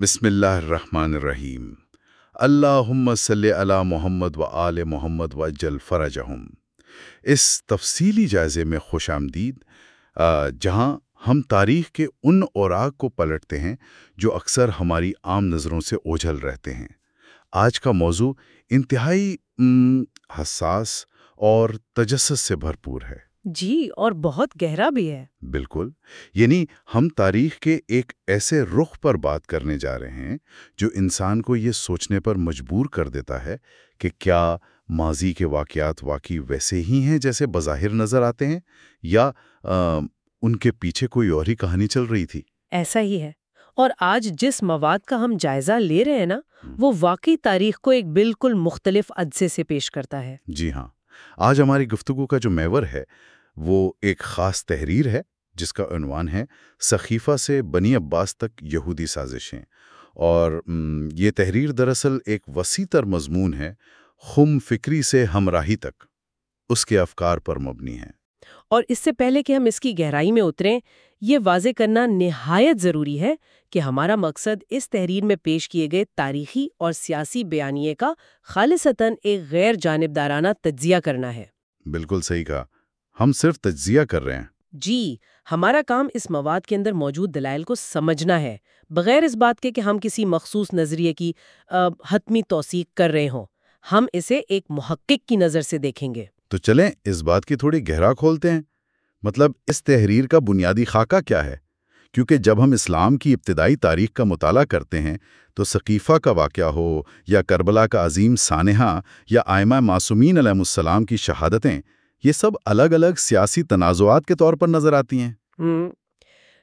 بسم اللہ الرحمن الرحیم۔ اللہم صلی علی محمد و آل محمد و اجل فرجہم۔ اس تفصیلی جائزے میں خوش آمدید جہاں ہم تاریخ کے ان اوراق کو پلٹتے ہیں جو اکثر ہماری عام نظروں سے اوجھل رہتے ہیں۔ آج کا موضوع انتہائی حساس اور تجسس سے بھرپور ہے۔ جی اور بہت گہرا بھی ہے۔ بالکل۔ یعنی ہم تاریخ کے ایک ایسے رخ پر بات کرنے جا رہے ہیں جو انسان کو یہ سوچنے پر مجبور کر دیتا ہے کہ کیا ماضی کے واقعات واقعی ویسے ہی ہیں جیسے بظاہر نظر آتے ہیں یا آ، ان کے پیچھے کوئی اور ہی کہانی چل رہی تھی۔ ایسا ہی ہے۔ اور آج جس مواد کا ہم جائزہ لے رہے ہیں نا وہ واقعی تاریخ کو ایک بالکل مختلف عدسے سے پیش کرتا ہے۔ جی ہاں۔ آج ہماری گفتگو کا جو میور ہے، وہ ایک خاص تحریر ہے جس کا عنوان ہے سخیفہ سے بنی عباس تک یہودی سازشیں اور یہ تحریر دراصل ایک وسیع تر مضمون ہے، خم فکری سے ہمراہی تک، اس کے افکار پر مبنی ہے۔ اور اس سے پہلے کہ ہم اس کی گہرائی میں اتریں یہ واضح کرنا نہایت ضروری ہے کہ ہمارا مقصد اس تحریر میں پیش کیے گئے تاریخی اور سیاسی بیانیے کا خالصتاً ایک غیر جانبدارانہ تجزیہ کرنا ہے۔ بالکل صحیح کہا۔ ہم صرف تجزیہ کر رہے ہیں۔ جی ہمارا کام اس مواد کے اندر موجود دلائل کو سمجھنا ہے بغیر اس بات کے کہ ہم کسی مخصوص نظریے کی حتمی توثیق کر رہے ہوں۔ ہم اسے ایک محقق کی نظر سے دیکھیں گے۔ تو چلیں اس بات کی تھوڑی گہرا کھولتے ہیں۔ مطلب اس تحریر کا بنیادی خاکہ کیا ہے؟ کیونکہ جب ہم اسلام کی ابتدائی تاریخ کا مطالعہ کرتے ہیں تو ثقیفہ کا واقعہ ہو یا کربلا کا عظیم سانحہ یا آئمہ معصومین علیہ السلام کی شہادتیں، یہ سب الگ الگ سیاسی تنازعات کے طور پر نظر آتی ہیں۔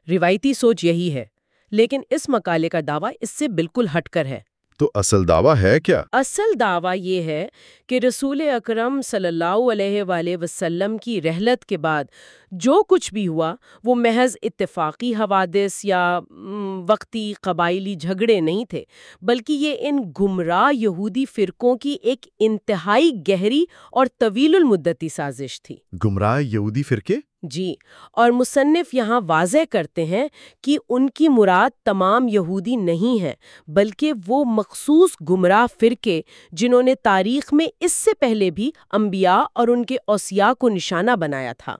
روایتی سوچ یہی ہے، لیکن اس مقالے کا دعویٰ اس سے بالکل ہٹ کر ہے۔ تو اصل دعویٰ ہے کیا؟ اصل دعویٰ یہ ہے کہ رسول اکرم صلی اللہ علیہ وآلہ وسلم کی رحلت کے بعد جو کچھ بھی ہوا وہ محض اتفاقی حوادث یا وقتی قبائلی جھگڑے نہیں تھے بلکہ یہ ان گمراہ یہودی فرقوں کی ایک انتہائی گہری اور طویل المدتی سازش تھی۔ گمراہ یہودی فرقے؟ جی اور مصنف یہاں واضح کرتے ہیں کہ ان کی مراد تمام یہودی نہیں ہے بلکہ وہ مخصوص گمراہ فرقے جنہوں نے تاریخ میں اس سے پہلے بھی انبیاء اور ان کے اوصیاء کو نشانہ بنایا تھا۔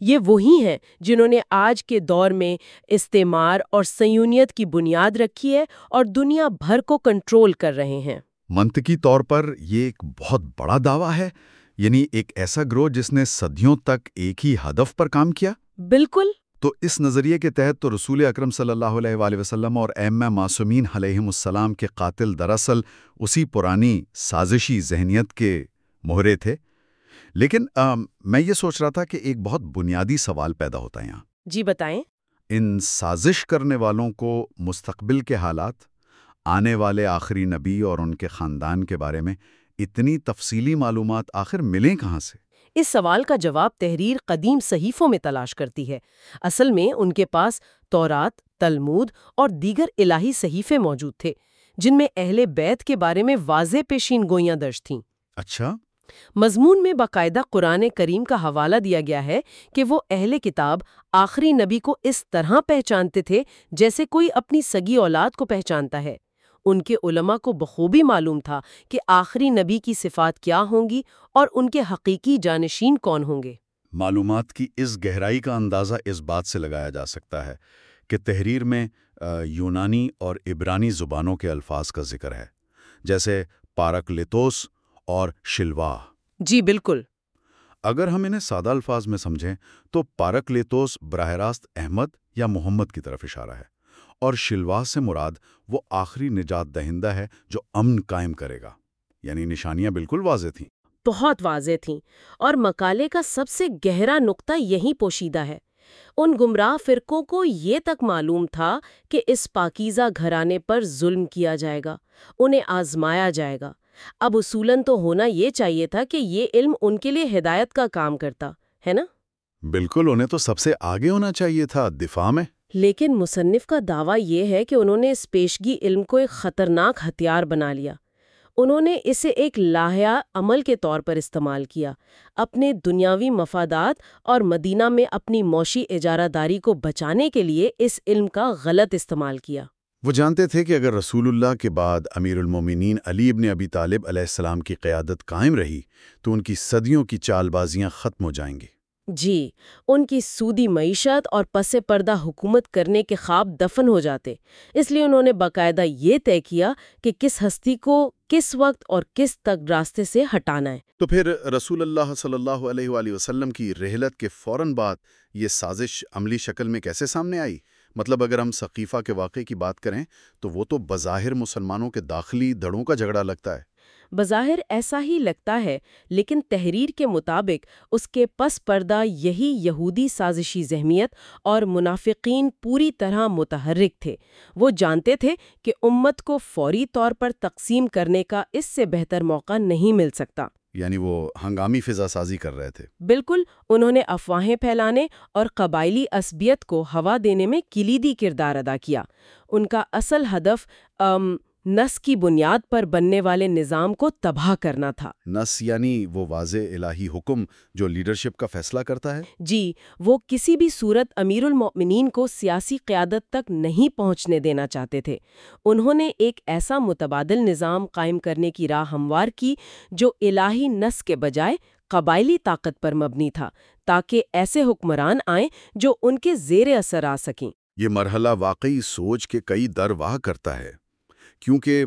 یہ وہی ہیں جنہوں نے آج کے دور میں استعمار اور سیونیت کی بنیاد رکھی ہے اور دنیا بھر کو کنٹرول کر رہے ہیں۔ منطقی طور پر یہ ایک بہت بڑا دعویٰ ہے۔ یعنی ایک ایسا گروہ جس نے صدیوں تک ایک ہی ہدف پر کام کیا؟ بالکل۔ تو اس نظریے کے تحت تو رسول اکرم صلی اللہ علیہ وآلہ وسلم اور ائمہ معصومین علیہم السلام کے قاتل دراصل اسی پرانی سازشی ذہنیت کے مہرے تھے۔ لیکن آم، میں یہ سوچ رہا تھا کہ ایک بہت بنیادی سوال پیدا ہوتا ہے یہاں۔ جی بتائیں۔ ان سازش کرنے والوں کو مستقبل کے حالات آنے والے آخری نبی اور ان کے خاندان کے بارے میں اتنی تفصیلی معلومات آخر ملیں کہاں سے؟ اس سوال کا جواب تحریر قدیم صحیفوں میں تلاش کرتی ہے۔ اصل میں ان کے پاس تورات تلمود اور دیگر الہی صحیفے موجود تھے جن میں اہل بیت کے بارے میں واضح پیشین گوئیاں درج تھیں۔ اچھا۔ مضمون میں باقاعدہ قرآن کریم کا حوالہ دیا گیا ہے کہ وہ اہل کتاب آخری نبی کو اس طرح پہچانتے تھے جیسے کوئی اپنی سگی اولاد کو پہچانتا ہے۔ ان کے علماء کو بخوبی معلوم تھا کہ آخری نبی کی صفات کیا ہوں گی اور ان کے حقیقی جانشین کون ہوں گے۔ معلومات کی اس گہرائی کا اندازہ اس بات سے لگایا جا سکتا ہے کہ تحریر میں یونانی اور عبرانی زبانوں کے الفاظ کا ذکر ہے جیسے پارکلیتوس اور شلواہ جی بالکل۔ اگر ہم انہیں سادہ الفاظ میں سمجھیں تو پارکلیتوس براہ راست احمد یا محمد کی طرف اشارہ ہے۔ اور شلواہ سے مراد وہ آخری نجات دہندہ ہے جو امن قائم کرے گا۔ یعنی نشانیاں بالکل واضح تھیں۔ بہت واضح تھیں۔ اور مقالے کا سب سے گہرا نقطہ یہی پوشیدہ ہے۔ ان گمراہ فرقوں کو یہ تک معلوم تھا کہ اس پاکیزہ گھرانے پر ظلم کیا جائے گا انہیں آزمایا جائے گا۔ اب اصولاً تو ہونا یہ چاہیے تھا کہ یہ علم ان کے لیے ہدایت کا کام کرتا ہے نا؟ بالکل انہیں تو سب سے آگے ہونا چاہیے تھا۔ دفاع میں۔ لیکن مصنف کا دعویٰ یہ ہے کہ انہوں نے اس پیشگی علم کو ایک خطرناک ہتھیار بنا لیا۔ انہوں نے اسے ایک لاہیا عمل کے طور پر استعمال کیا، اپنے دنیاوی مفادات اور مدینہ میں اپنی معاشی اجارہ داری کو بچانے کے لیے اس علم کا غلط استعمال کیا۔ وہ جانتے تھے کہ اگر رسول اللہ کے بعد امیر المومنین علی ابن ابی طالب علیہ السلام کی قیادت قائم رہی، تو ان کی صدیوں کی چال بازیاں ختم ہو جائیں گی۔ جی ان کی سودی معیشت اور پس پردہ حکومت کرنے کے خواب دفن ہو جاتے۔ اس لیے انہوں نے باقاعدہ یہ طے کیا کہ کس ہستی کو کس وقت اور کس تک راستے سے ہٹانا ہے۔ تو پھر رسول اللہ صلی اللہ علیہ وآلہ وسلم کی رحلت کے فوراً بعد یہ سازش عملی شکل میں کیسے سامنے آئی؟ مطلب اگر ہم ثقیفہ کے واقعے کی بات کریں تو وہ تو بظاہر مسلمانوں کے داخلی دڑوں کا جھگڑا لگتا ہے۔ بظاہر ایسا ہی لگتا ہے لیکن تحریر کے مطابق اس کے پس پردہ یہی یہودی سازشی ذہمیت اور منافقین پوری طرح متحرک تھے۔ وہ جانتے تھے کہ امت کو فوری طور پر تقسیم کرنے کا اس سے بہتر موقع نہیں مل سکتا۔ یعنی وہ ہنگامی فضا سازی کر رہے تھے۔ بالکل انہوں نے افواہیں پھیلانے اور قبائلی عصبیت کو ہوا دینے میں کلیدی کردار ادا کیا۔ ان کا اصل ہدف نس کی بنیاد پر بننے والے نظام کو تباہ کرنا تھا۔ نس یعنی وہ واضح الہی حکم جو لیڈرشپ کا فیصلہ کرتا ہے؟ جی وہ کسی بھی صورت امیر المؤمنین کو سیاسی قیادت تک نہیں پہنچنے دینا چاہتے تھے۔ انہوں نے ایک ایسا متبادل نظام قائم کرنے کی راہ ہموار کی جو الہی نس کے بجائے قبائلی طاقت پر مبنی تھا تاکہ ایسے حکمران آئیں جو ان کے زیر اثر آ سکیں۔ یہ مرحلہ واقعی سوچ کے کئی در واہ کرتا ہے۔ کیونکہ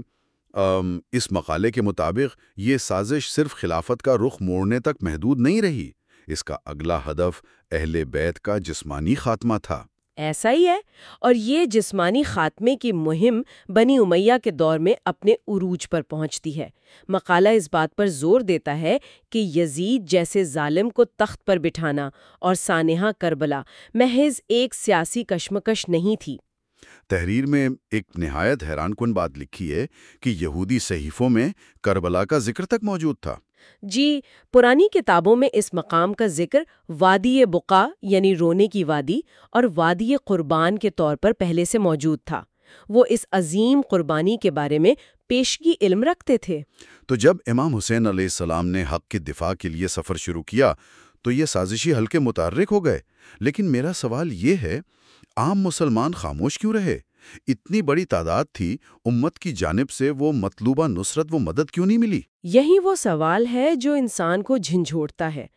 اس مقالے کے مطابق یہ سازش صرف خلافت کا رخ موڑنے تک محدود نہیں رہی۔ اس کا اگلا ہدف اہل بیت کا جسمانی خاتمہ تھا۔ ایسا ہی ہے۔ اور یہ جسمانی خاتمے کی مہم بنی امیہ کے دور میں اپنے عروج پر پہنچتی ہے۔ مقالہ اس بات پر زور دیتا ہے کہ یزید جیسے ظالم کو تخت پر بٹھانا اور سانحہ کربلا، محض ایک سیاسی کشمکش نہیں تھی۔ تحریر میں ایک نہایت حیران کن بات لکھی ہے کہ یہودی صحیفوں میں کربلا کا ذکر تک موجود تھا۔ جی پرانی کتابوں میں اس مقام کا ذکر وادی بقا یعنی رونے کی وادی اور وادی قربان کے طور پر پہلے سے موجود تھا۔ وہ اس عظیم قربانی کے بارے میں پیشگی علم رکھتے تھے۔ تو جب امام حسین علیہ السلام نے حق کی دفاع کے لیے سفر شروع کیا تو یہ سازشی حلقے متحرک ہو گئے۔ لیکن میرا سوال یہ ہے عام مسلمان خاموش کیوں رہے؟ اتنی بڑی تعداد تھی امت کی جانب سے وہ مطلوبہ نصرت و مدد کیوں نہیں ملی؟ یہی وہ سوال ہے جو انسان کو جھنجھوڑتا ہے۔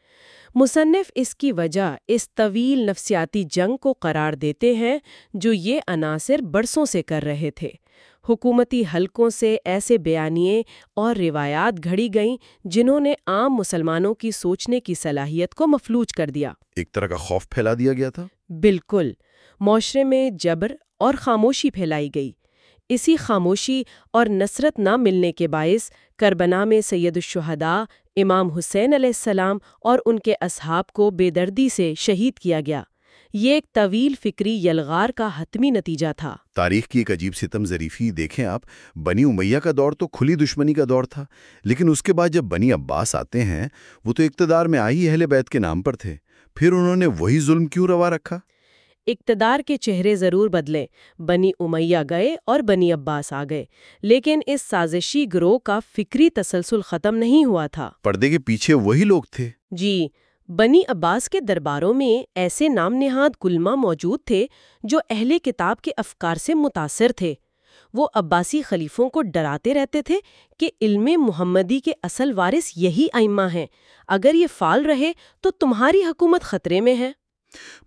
مصنف اس کی وجہ اس طویل نفسیاتی جنگ کو قرار دیتے ہیں جو یہ عناصر برسوں سے کر رہے تھے۔ حکومتی حلقوں سے ایسے بیانیے اور روایات گھڑی گئیں جنہوں نے عام مسلمانوں کی سوچنے کی صلاحیت کو مفلوج کر دیا۔ ایک طرح کا خوف پھیلا دیا گیا تھا؟ بالکل۔ معاشرے میں جبر اور خاموشی پھیلائی گئی۔ اسی خاموشی اور نصرت نہ ملنے کے باعث کربنا میں سید الشہداء امام حسین علیہ السلام اور ان کے اصحاب کو بے دردی سے شہید کیا گیا۔ یہ ایک طویل فکری یلغار کا حتمی نتیجہ تھا۔ تاریخ کی ایک عجیب ستم ظریفی دیکھیں آپ، بنی امیہ کا دور تو کھلی دشمنی کا دور تھا، لیکن اس کے بعد جب بنی عباس آتے ہیں، وہ تو اقتدار میں آئی اہل بیت کے نام پر تھے۔ پھر انہوں نے وہی ظلم کیوں روا رکھا؟ اقتدار کے چہرے ضرور بدلے بنی امیہ گئے اور بنی عباس آ گئے لیکن اس سازشی گروہ کا فکری تسلسل ختم نہیں ہوا تھا۔ پردے کے پیچھے وہی لوگ تھے۔ جی بنی عباس کے درباروں میں ایسے نام نہاد گلما موجود تھے جو اہل کتاب کے افکار سے متاثر تھے۔ وہ عباسی خلیفوں کو ڈراتے رہتے تھے کہ علم محمدی کے اصل وارث یہی ائمہ ہیں۔ اگر یہ فال رہے تو تمہاری حکومت خطرے میں ہے۔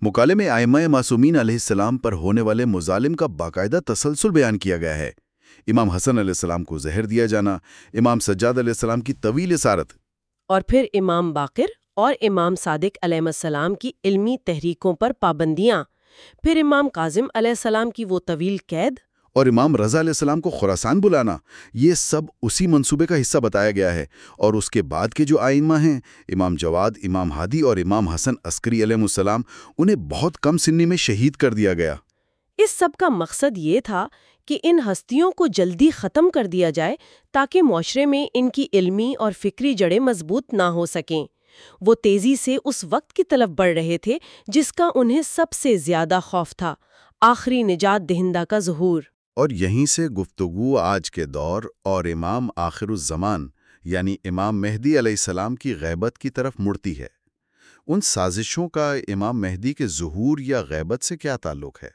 مکالے میں آئمہ معصومین علیہ السلام پر ہونے والے مظالم کا باقاعدہ تسلسل بیان کیا گیا ہے۔ امام حسن علیہ السلام کو زہر دیا جانا، امام سجاد علیہ السلام کی طویل اسارت۔ اور پھر امام باقر اور امام صادق علیہ السلام کی علمی تحریکوں پر پابندیاں۔ پھر امام کاظم علیہ السلام کی وہ طویل قید اور امام رضا علیہ السلام کو خوراسان بلانا، یہ سب اسی منصوبے کا حصہ بتایا گیا ہے۔ اور اس کے بعد کے جو آئمہ ہیں، امام جواد، امام ہادی اور امام حسن عسکری علیہ السلام، انہیں بہت کم سنی میں شہید کر دیا گیا۔ اس سب کا مقصد یہ تھا کہ ان ہستیوں کو جلدی ختم کر دیا جائے تاکہ معاشرے میں ان کی علمی اور فکری جڑیں مضبوط نہ ہو سکیں۔ وہ تیزی سے اس وقت کی طرف بڑھ رہے تھے جس کا انہیں سب سے زیادہ خوف تھا۔ آخری نجات دہندہ کا ظہور۔ اور یہیں سے گفتگو آج کے دور اور امام آخر الزمان یعنی امام مہدی علیہ السلام کی غیبت کی طرف مڑتی ہے۔ ان سازشوں کا امام مہدی کے ظہور یا غیبت سے کیا تعلق ہے؟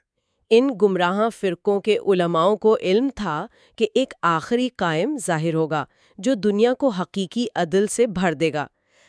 ان گمراہ فرقوں کے علماؤں کو علم تھا کہ ایک آخری قائم ظاہر ہوگا جو دنیا کو حقیقی عدل سے بھر دے گا۔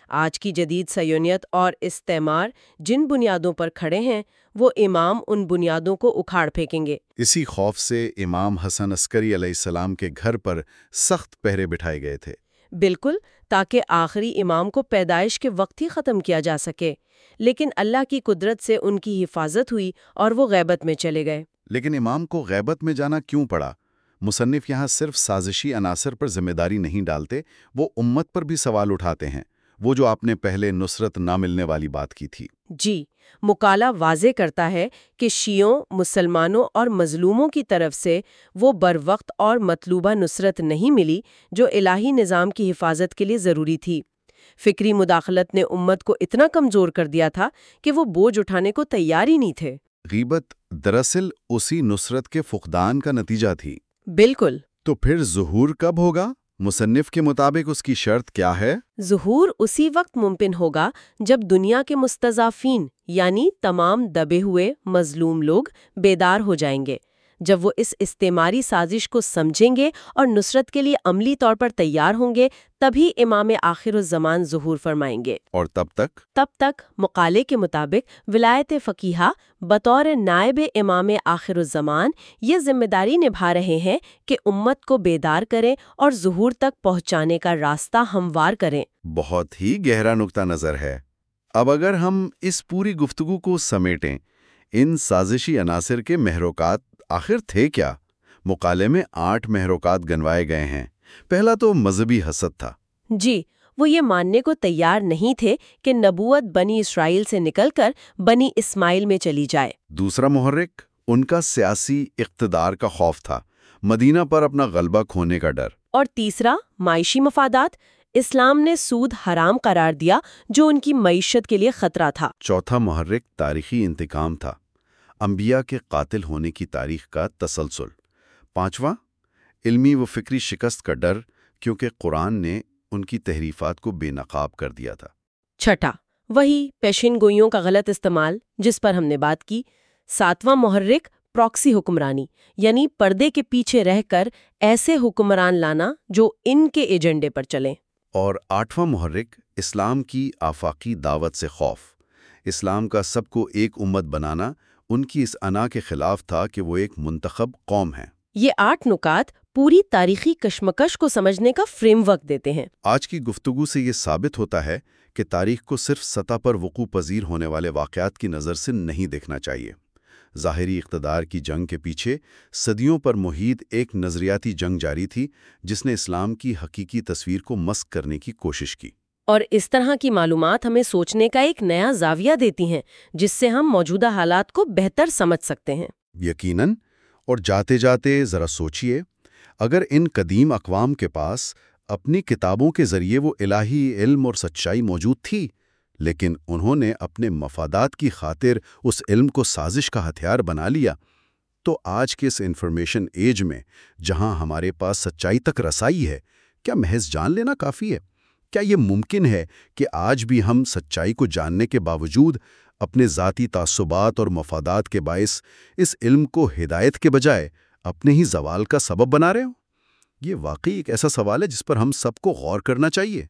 آج کی جدید سیونیت اور استعمار جن بنیادوں پر کھڑے ہیں وہ امام ان بنیادوں کو اکھاڑ پھینکیں گے۔ اسی خوف سے امام حسن عسکری علیہ السلام کے گھر پر سخت پہرے بٹھائے گئے تھے۔ بالکل تاکہ آخری امام کو پیدائش کے وقت ہی ختم کیا جا سکے۔ لیکن اللہ کی قدرت سے ان کی حفاظت ہوئی اور وہ غیبت میں چلے گئے۔ لیکن امام کو غیبت میں جانا کیوں پڑا؟ مصنف یہاں صرف سازشی عناصر پر ذمہ داری نہیں ڈالتے وہ امت پر بھی سوال اٹھاتے ہیں۔ وہ جو آپ نے پہلے نصرت نہ ملنے والی بات کی تھی۔ جی مکالا واضح کرتا ہے کہ شیعوں مسلمانوں اور مظلوموں کی طرف سے وہ بر وقت اور مطلوبہ نصرت نہیں ملی جو الہی نظام کی حفاظت کے لیے ضروری تھی۔ فکری مداخلت نے امت کو اتنا کمزور کر دیا تھا کہ وہ بوجھ اٹھانے کو تیار ہی نہیں تھے۔ غیبت دراصل اسی نصرت کے فقدان کا نتیجہ تھی۔ بالکل۔ تو پھر ظہور کب ہوگا؟ مصنف کے مطابق اس کی شرط کیا ہے؟ ظہور اسی وقت ممکن ہوگا جب دنیا کے مستضافین یعنی تمام دبے ہوئے مظلوم لوگ بیدار ہو جائیں گے۔ جب وہ اس استعماری سازش کو سمجھیں گے اور نصرت کے لیے عملی طور پر تیار ہوں گے تبھی امام آخر الزمان ظہور فرمائیں گے۔ اور تب تک؟ تب تک مقالے کے مطابق ولایت فقیہ بطور نائب امام آخر الزمان یہ ذمہ داری نبھا رہے ہیں کہ امت کو بیدار کریں اور ظہور تک پہنچانے کا راستہ ہموار کریں۔ بہت ہی گہرا نقطہ نظر ہے۔ اب اگر ہم اس پوری گفتگو کو سمیٹیں ان سازشی عناصر کے محروکات آخر تھے کیا؟ مقالے میں آٹھ محروکات گنوائے گئے ہیں۔ پہلا تو مذہبی حسد تھا۔ جی وہ یہ ماننے کو تیار نہیں تھے کہ نبوت بنی اسرائیل سے نکل کر بنی اسماعیل میں چلی جائے۔ دوسرا محرک ان کا سیاسی اقتدار کا خوف تھا۔ مدینہ پر اپنا غلبہ کھونے کا ڈر۔ اور تیسرا معاشی مفادات۔ اسلام نے سود حرام قرار دیا جو ان کی معیشت کے لیے خطرہ تھا۔ چوتھا محرک تاریخی انتقام تھا۔ انبیاء کے قاتل ہونے کی تاریخ کا تسلسل۔ پانچواں علمی و فکری شکست کا ڈر کیونکہ قرآن نے ان کی تحریفات کو بے نقاب کر دیا تھا۔ چھٹا وہی پیشن گوئیوں کا غلط استعمال جس پر ہم نے بات کی۔ ساتواں محرک پراکسی حکمرانی یعنی پردے کے پیچھے رہ کر ایسے حکمران لانا جو ان کے ایجنڈے پر چلیں۔ اور آٹھواں محرک اسلام کی آفاقی دعوت سے خوف۔ اسلام کا سب کو ایک امت بنانا ان کی اس انا کے خلاف تھا کہ وہ ایک منتخب قوم ہے یہ آٹھ نکات پوری تاریخی کشمکش کو سمجھنے کا فریم ورک دیتے ہیں۔ آج کی گفتگو سے یہ ثابت ہوتا ہے کہ تاریخ کو صرف سطح پر وقوع پذیر ہونے والے واقعات کی نظر سے نہیں دیکھنا چاہیے۔ ظاہری اقتدار کی جنگ کے پیچھے صدیوں پر محیط ایک نظریاتی جنگ جاری تھی جس نے اسلام کی حقیقی تصویر کو مسک کرنے کی کوشش کی۔ اور اس طرح کی معلومات ہمیں سوچنے کا ایک نیا زاویہ دیتی ہیں، جس سے ہم موجودہ حالات کو بہتر سمجھ سکتے ہیں۔ یقیناً، اور جاتے جاتے ذرا سوچئے، اگر ان قدیم اقوام کے پاس اپنی کتابوں کے ذریعے وہ الہی علم اور سچائی موجود تھی، لیکن انہوں نے اپنے مفادات کی خاطر اس علم کو سازش کا ہتھیار بنا لیا، تو آج کے اس انفارمیشن ایج میں جہاں ہمارے پاس سچائی تک رسائی ہے، کیا محض جان لینا کافی ہے؟ کیا یہ ممکن ہے کہ آج بھی ہم سچائی کو جاننے کے باوجود اپنے ذاتی تعصبات اور مفادات کے باعث اس علم کو ہدایت کے بجائے اپنے ہی زوال کا سبب بنا رہے ہوں؟ یہ واقعی ایک ایسا سوال ہے جس پر ہم سب کو غور کرنا چاہیے۔